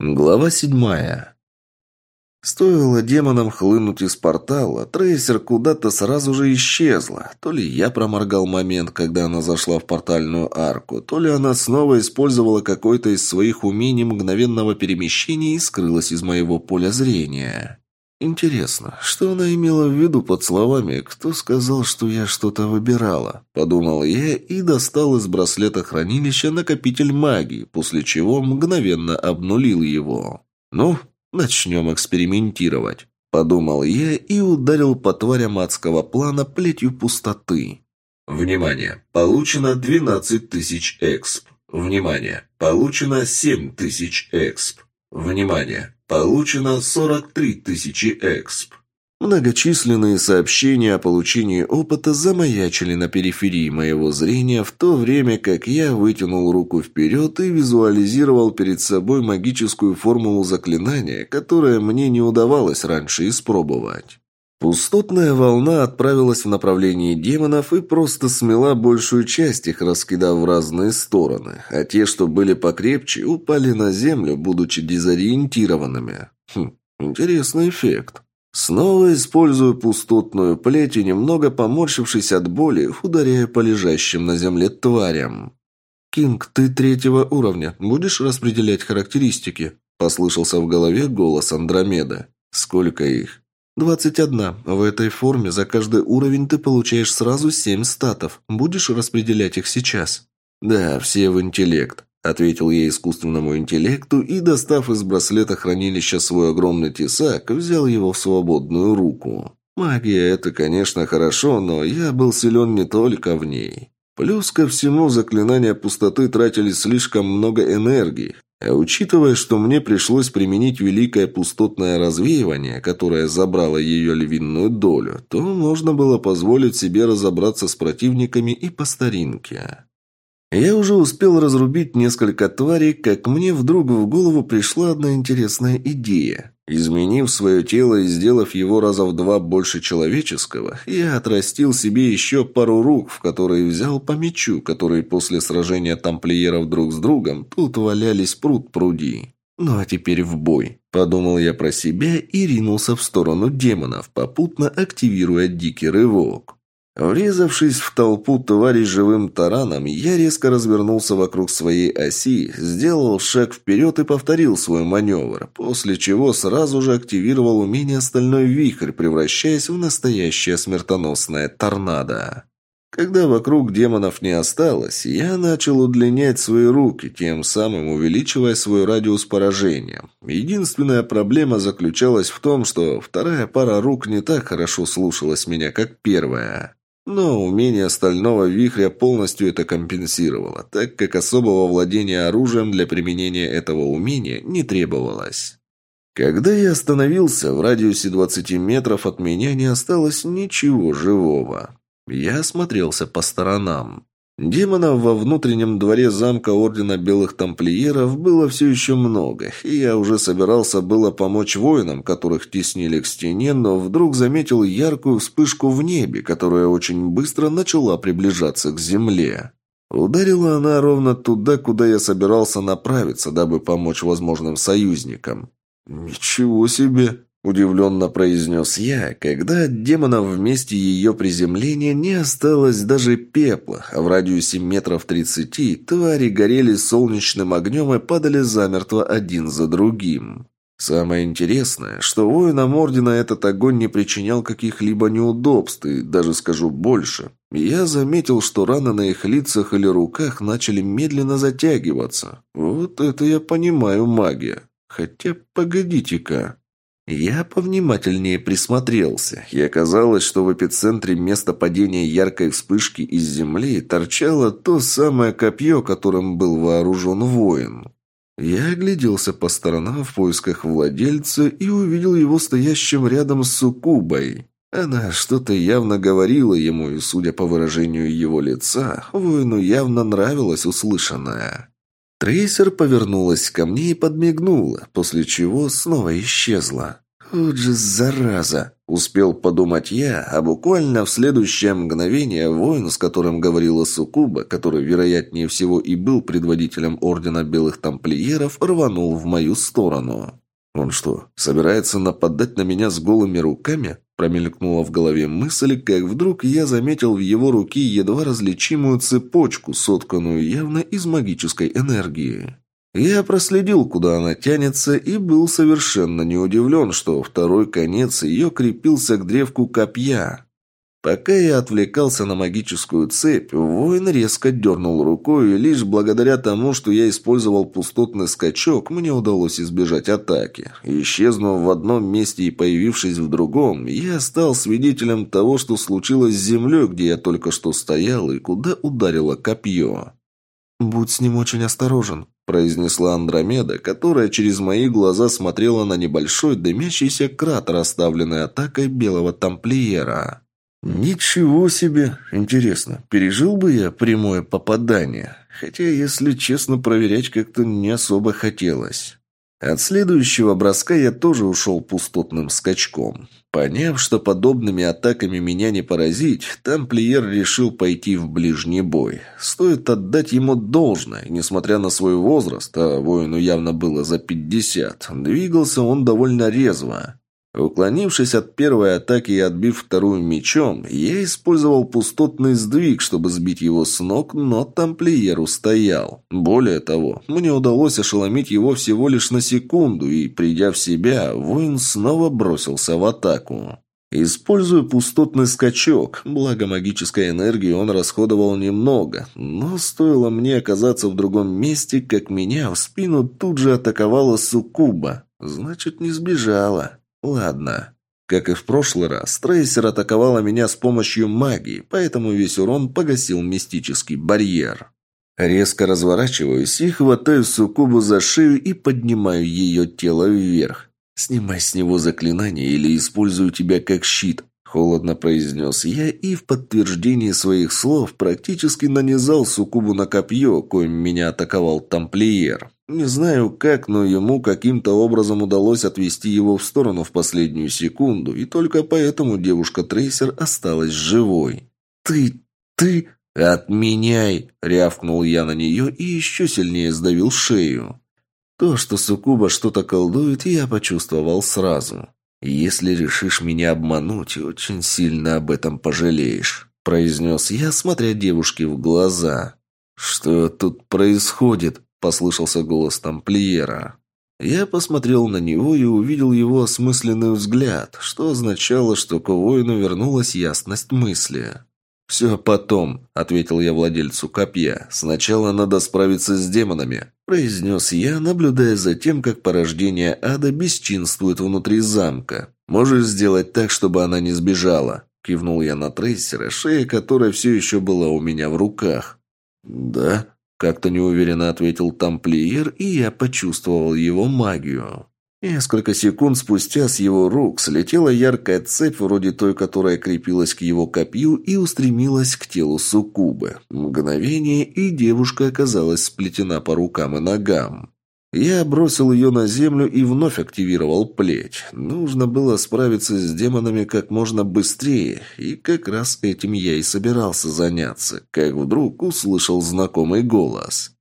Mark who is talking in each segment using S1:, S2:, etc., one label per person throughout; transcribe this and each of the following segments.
S1: Глава седьмая. Стоило демонам хлынуть из портала, трейсер куда-то сразу же исчезла. То ли я проморгал момент, когда она зашла в портальную арку, то ли она снова использовала какое-то из своих умений мгновенного перемещения и скрылась из моего поля зрения. «Интересно, что она имела в виду под словами «кто сказал, что я что-то выбирала?» Подумал я и достал из браслета хранилища накопитель магии, после чего мгновенно обнулил его. «Ну, начнем экспериментировать», – подумал я и ударил по тварям адского плана плетью пустоты. «Внимание! Получено 12 тысяч эксп. Внимание! Получено 7 тысяч эксп. Внимание! Получено 43 тысячи эксп. Многочисленные сообщения о получении опыта замаячили на периферии моего зрения, в то время как я вытянул руку вперед и визуализировал перед собой магическую формулу заклинания, которое мне не удавалось раньше испробовать. Пустотная волна отправилась в направлении демонов и просто смела большую часть их, раскидав в разные стороны, а те, что были покрепче, упали на землю, будучи дезориентированными. Хм, интересный эффект. Снова использую пустотную плеть и, немного поморщившись от боли, ударяя по лежащим на земле тварям. «Кинг, ты третьего уровня. Будешь распределять характеристики?» – послышался в голове голос Андромеда. «Сколько их?» «Двадцать одна. В этой форме за каждый уровень ты получаешь сразу семь статов. Будешь распределять их сейчас?» «Да, все в интеллект», — ответил я искусственному интеллекту и, достав из браслета хранилища свой огромный тесак, взял его в свободную руку. Магия — это, конечно, хорошо, но я был силен не только в ней. Плюс ко всему, заклинания пустоты тратили слишком много энергии, а учитывая, что мне пришлось применить великое пустотное развеивание, которое забрало ее львиную долю, то можно было позволить себе разобраться с противниками и по старинке. Я уже успел разрубить несколько тварей, как мне вдруг в голову пришла одна интересная идея. Изменив свое тело и сделав его раза в два больше человеческого, я отрастил себе еще пару рук, в которые взял по мечу, которые после сражения тамплиеров друг с другом тут валялись пруд пруди. Ну а теперь в бой. Подумал я про себя и ринулся в сторону демонов, попутно активируя дикий рывок. Врезавшись в толпу тварей живым тараном, я резко развернулся вокруг своей оси, сделал шаг вперед и повторил свой маневр, после чего сразу же активировал умение «Стальной вихрь», превращаясь в настоящее смертоносное торнадо. Когда вокруг демонов не осталось, я начал удлинять свои руки, тем самым увеличивая свой радиус поражения. Единственная проблема заключалась в том, что вторая пара рук не так хорошо слушалась меня, как первая. Но умение стального вихря полностью это компенсировало, так как особого владения оружием для применения этого умения не требовалось. Когда я остановился, в радиусе 20 метров от меня не осталось ничего живого. Я осмотрелся по сторонам. Демонов во внутреннем дворе замка Ордена Белых Тамплиеров было все еще много, и я уже собирался было помочь воинам, которых теснили к стене, но вдруг заметил яркую вспышку в небе, которая очень быстро начала приближаться к земле. Ударила она ровно туда, куда я собирался направиться, дабы помочь возможным союзникам. «Ничего себе!» Удивленно произнес я, когда от демонов в месте ее приземления не осталось даже пепла, а в радиусе метров тридцати твари горели солнечным огнем и падали замертво один за другим. Самое интересное, что воинам Ордена этот огонь не причинял каких-либо неудобств, и даже скажу больше. Я заметил, что раны на их лицах или руках начали медленно затягиваться. Вот это я понимаю магия. Хотя, погодите-ка. Я повнимательнее присмотрелся, и оказалось, что в эпицентре места падения яркой вспышки из земли торчало то самое копье, которым был вооружен воин. Я огляделся по сторонам в поисках владельца и увидел его стоящим рядом с суккубой. Она что-то явно говорила ему, и, судя по выражению его лица, воину явно нравилось услышанное. Трейсер повернулась ко мне и подмигнула, после чего снова исчезла. «Вот же зараза!» – успел подумать я, а буквально в следующее мгновение воин, с которым говорила Сукуба, который, вероятнее всего, и был предводителем Ордена Белых Тамплиеров, рванул в мою сторону. «Он что, собирается нападать на меня с голыми руками?» Промелькнула в голове мысль, как вдруг я заметил в его руке едва различимую цепочку, сотканную явно из магической энергии. Я проследил, куда она тянется, и был совершенно не удивлен, что второй конец ее крепился к древку копья. Пока я отвлекался на магическую цепь, воин резко дернул рукой, и лишь благодаря тому, что я использовал пустотный скачок, мне удалось избежать атаки. Исчезнув в одном месте и появившись в другом, я стал свидетелем того, что случилось с землей, где я только что стоял, и куда ударило копье. «Будь с ним очень осторожен», – произнесла Андромеда, которая через мои глаза смотрела на небольшой дымящийся кратер, оставленный атакой белого тамплиера. «Ничего себе! Интересно, пережил бы я прямое попадание? Хотя, если честно, проверять как-то не особо хотелось». От следующего броска я тоже ушел пустотным скачком. Поняв, что подобными атаками меня не поразить, тамплиер решил пойти в ближний бой. Стоит отдать ему должное, несмотря на свой возраст, а воину явно было за пятьдесят, двигался он довольно резво. Уклонившись от первой атаки и отбив вторую мечом, я использовал пустотный сдвиг, чтобы сбить его с ног, но тамплиер устоял. Более того, мне удалось ошеломить его всего лишь на секунду, и, придя в себя, воин снова бросился в атаку. Используя пустотный скачок, благо магической энергии он расходовал немного, но стоило мне оказаться в другом месте, как меня в спину тут же атаковала суккуба. Значит, не сбежала. Ладно. Как и в прошлый раз, трейсер атаковала меня с помощью магии, поэтому весь урон погасил мистический барьер. Резко разворачиваюсь и хватаю Сукубу за шею и поднимаю ее тело вверх. «Снимай с него заклинание или использую тебя как щит», – холодно произнес я и в подтверждении своих слов практически нанизал Сукубу на копье, коим меня атаковал тамплиер. Не знаю как, но ему каким-то образом удалось отвести его в сторону в последнюю секунду, и только поэтому девушка-трейсер осталась живой. «Ты... ты...» «Отменяй!» — рявкнул я на нее и еще сильнее сдавил шею. То, что Сукуба что-то колдует, я почувствовал сразу. «Если решишь меня обмануть, очень сильно об этом пожалеешь», — произнес я, смотря девушке в глаза. «Что тут происходит?» – послышался голос тамплиера. Я посмотрел на него и увидел его осмысленный взгляд, что означало, что к воину вернулась ясность мысли. «Все потом», – ответил я владельцу копья. «Сначала надо справиться с демонами», – произнес я, наблюдая за тем, как порождение ада бесчинствует внутри замка. «Можешь сделать так, чтобы она не сбежала?» – кивнул я на трейсера, шея которой все еще была у меня в руках. «Да», как-то неуверенно ответил тамплиер, и я почувствовал его магию. Несколько секунд спустя с его рук слетела яркая цепь, вроде той, которая крепилась к его копью и устремилась к телу суккубы. Мгновение, и девушка оказалась сплетена по рукам и ногам. Я бросил ее на землю и вновь активировал плеть. Нужно было справиться с демонами как можно быстрее, и как раз этим я и собирался заняться, как вдруг услышал знакомый голос.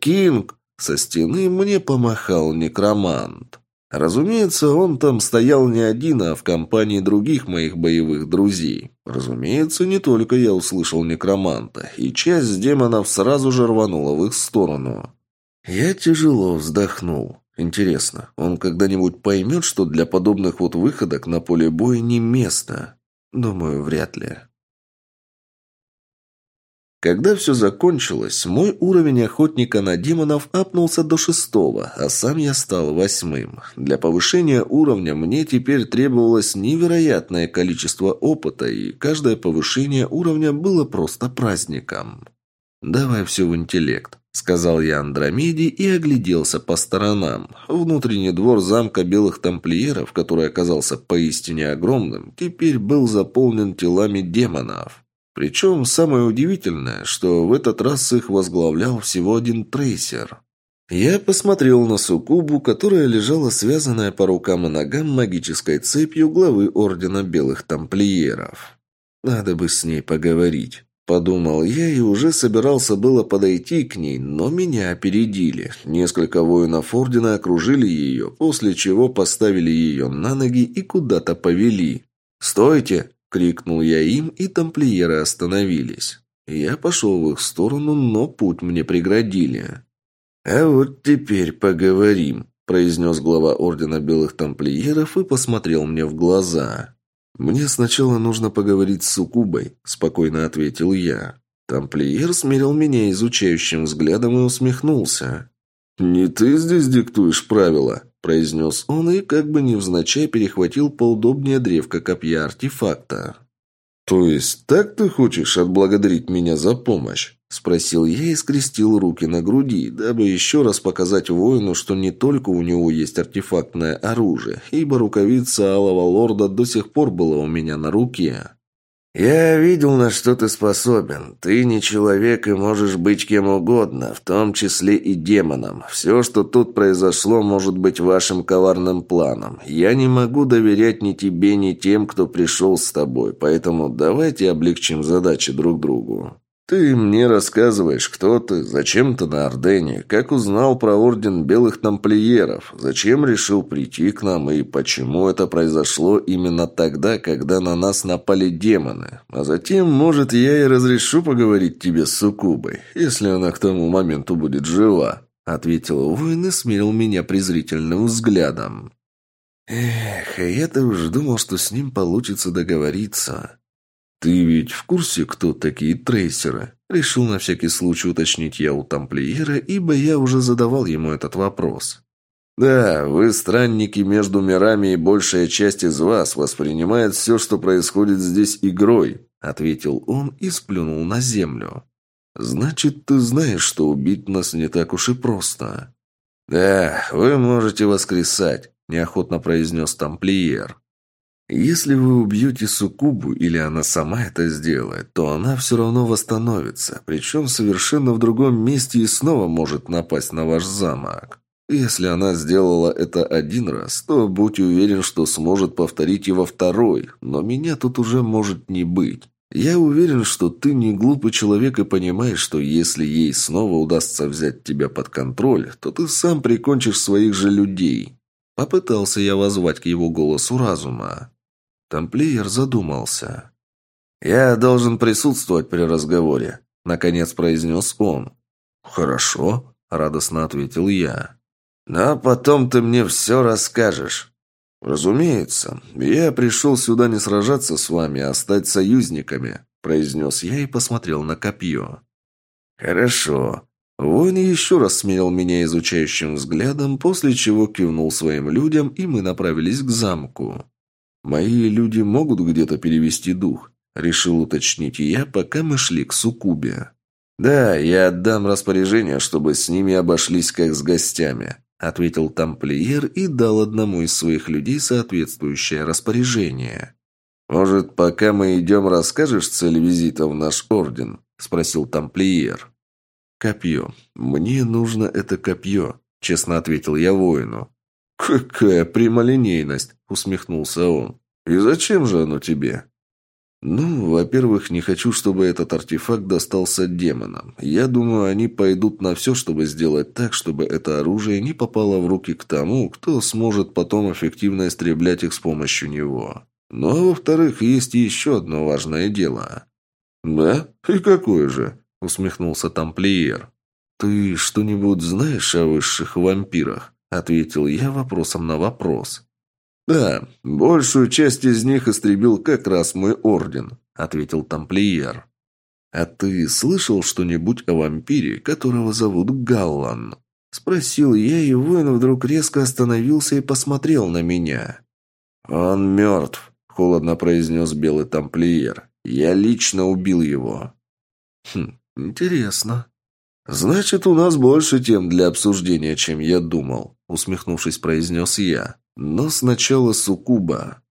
S1: «Кинг!» Со стены мне помахал некромант. Разумеется, он там стоял не один, а в компании других моих боевых друзей. Разумеется, не только я услышал некроманта, и часть демонов сразу же рванула в их сторону. Я тяжело вздохнул. Интересно, он когда-нибудь поймет, что для подобных вот выходок на поле боя не место? Думаю, вряд ли. Когда все закончилось, мой уровень охотника на демонов апнулся до шестого, а сам я стал восьмым. Для повышения уровня мне теперь требовалось невероятное количество опыта, и каждое повышение уровня было просто праздником. «Давай все в интеллект», — сказал я Андромеде и огляделся по сторонам. Внутренний двор замка белых тамплиеров, который оказался поистине огромным, теперь был заполнен телами демонов. Причем самое удивительное, что в этот раз их возглавлял всего один трейсер. Я посмотрел на Сукубу, которая лежала связанная по рукам и ногам магической цепью главы Ордена Белых Тамплиеров. Надо бы с ней поговорить. Подумал я и уже собирался было подойти к ней, но меня опередили. Несколько воинов Ордена окружили ее, после чего поставили ее на ноги и куда-то повели. «Стойте!» – крикнул я им, и тамплиеры остановились. Я пошел в их сторону, но путь мне преградили. «А вот теперь поговорим», – произнес глава Ордена Белых Тамплиеров и посмотрел мне в глаза. «Мне сначала нужно поговорить с Сукубой», – спокойно ответил я. Тамплиер смерил меня изучающим взглядом и усмехнулся. «Не ты здесь диктуешь правила», – произнес он и, как бы невзначай, перехватил поудобнее древко копья артефакта. «То есть так ты хочешь отблагодарить меня за помощь?» Спросил я и скрестил руки на груди, дабы еще раз показать воину, что не только у него есть артефактное оружие, ибо рукавица Алого Лорда до сих пор была у меня на руке. «Я видел, на что ты способен. Ты не человек и можешь быть кем угодно, в том числе и демоном. Все, что тут произошло, может быть вашим коварным планом. Я не могу доверять ни тебе, ни тем, кто пришел с тобой, поэтому давайте облегчим задачи друг другу». «Ты мне рассказываешь, кто ты, зачем ты на Ордене, как узнал про Орден Белых Тамплиеров, зачем решил прийти к нам и почему это произошло именно тогда, когда на нас напали демоны. А затем, может, я и разрешу поговорить тебе с Сукубой, если она к тому моменту будет жива», — ответил воин и смирил меня презрительным взглядом. «Эх, я-то уж думал, что с ним получится договориться». «Ты ведь в курсе, кто такие трейсеры?» Решил на всякий случай уточнить я у тамплиера, ибо я уже задавал ему этот вопрос. «Да, вы странники между мирами, и большая часть из вас воспринимает все, что происходит здесь игрой», ответил он и сплюнул на землю. «Значит, ты знаешь, что убить нас не так уж и просто». «Да, вы можете воскресать», неохотно произнес тамплиер. Если вы убьете Сукубу или она сама это сделает, то она все равно восстановится, причем совершенно в другом месте и снова может напасть на ваш замок. Если она сделала это один раз, то будь уверен, что сможет повторить во второй, но меня тут уже может не быть. Я уверен, что ты не глупый человек и понимаешь, что если ей снова удастся взять тебя под контроль, то ты сам прикончишь своих же людей. Попытался я возвать к его голосу разума. Тамплиер задумался. «Я должен присутствовать при разговоре», — наконец произнес он. «Хорошо», — радостно ответил я. «Но потом ты мне все расскажешь». «Разумеется. Я пришел сюда не сражаться с вами, а стать союзниками», — произнес я и посмотрел на копье. «Хорошо». Воин еще раз смерил меня изучающим взглядом, после чего кивнул своим людям, и мы направились к замку. «Мои люди могут где-то перевести дух?» – решил уточнить я, пока мы шли к Сукубе. «Да, я отдам распоряжение, чтобы с ними обошлись как с гостями», – ответил тамплиер и дал одному из своих людей соответствующее распоряжение. «Может, пока мы идем, расскажешь цель визита в наш орден?» – спросил тамплиер. «Копье. Мне нужно это копье», – честно ответил я воину. «Какая прямолинейность!» – усмехнулся он. «И зачем же оно тебе?» «Ну, во-первых, не хочу, чтобы этот артефакт достался демонам. Я думаю, они пойдут на все, чтобы сделать так, чтобы это оружие не попало в руки к тому, кто сможет потом эффективно истреблять их с помощью него. Ну, а во-вторых, есть еще одно важное дело». «Да? И какое же?» – усмехнулся тамплиер. «Ты что-нибудь знаешь о высших вампирах?» Ответил я вопросом на вопрос. «Да, большую часть из них истребил как раз мой орден», — ответил тамплиер. «А ты слышал что-нибудь о вампире, которого зовут Галлан?» Спросил я, и воин вдруг резко остановился и посмотрел на меня. «Он мертв», — холодно произнес белый тамплиер. «Я лично убил его». «Хм, интересно». «Значит, у нас больше тем для обсуждения, чем я думал», усмехнувшись, произнес я. «Но сначала Сукуба».